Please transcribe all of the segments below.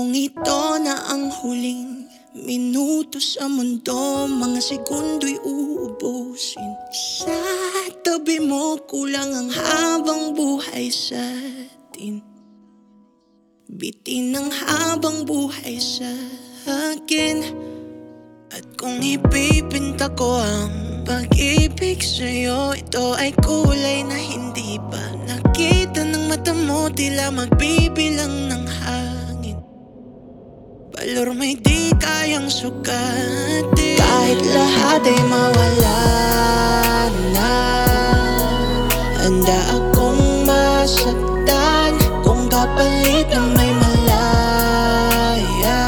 Kung ito na ang huling minuto sa mundo Mga segundo'y uubusin. Sa tabi mo kulang ang habang buhay sa atin. Bitin ang habang buhay sa akin. At kung ipipinta ko ang pag-ibig sa'yo Ito ay kulay na hindi pa nakita ng mata mo. Tila magbibilang ng Balor may di kayang sukatin. Kahit lahat ay mawala na Handa akong masaktan Kung kapalit na may malaya.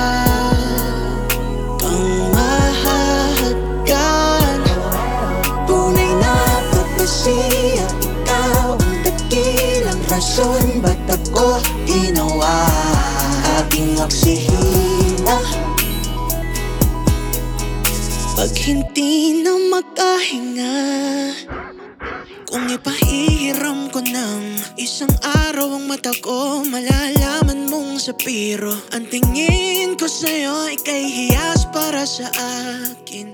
Kang mahahagkan Tunay na propesya Ikaw ang dakilang rason Ba't ako ginawa? Aking oksihina Pag hindi na makahinga Kung ipahihiram ko ng isang araw ang mata ko Malalaman mong sa piro. Ang tingin ko sa'yo ay kay hiyas para sa akin.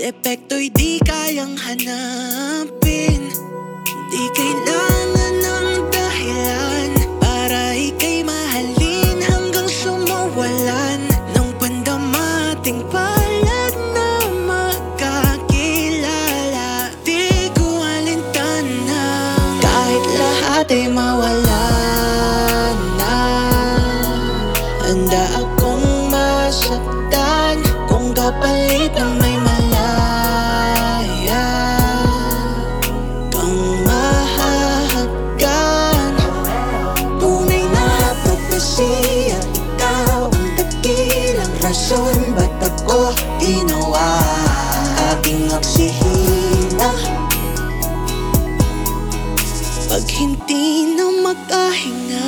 Depekto'y di kayang hanapin. Di kailangan kapalit na may malaya. Kang mahahagkan Tunay na propesya. Ikaw ang dakilang rason. Ba't ako ginawa? Aking oksihina. Pag hindi na makahinga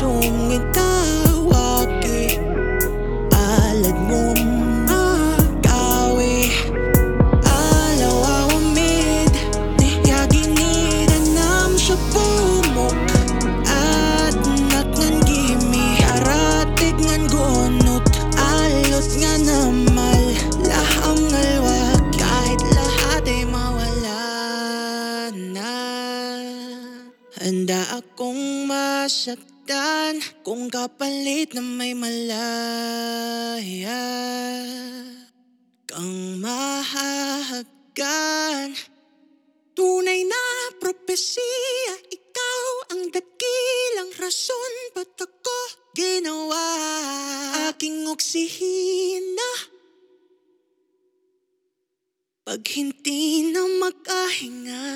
Aki sumingawaki Alad mo magawi. Alaw awamid Niyaginiranam sa bumok At nakngan gimi. Aratig ngan gunot. Alot nga Laham ngalwag. Kahit lahat ay mawala na. Handa akong masaktan Kung kapalit na may malaya Kang mahahagkan. Tunay na propesya Ikaw ang dakilang rason Ba't ako ginawa? Aking oksihina Pag hindi na makahinga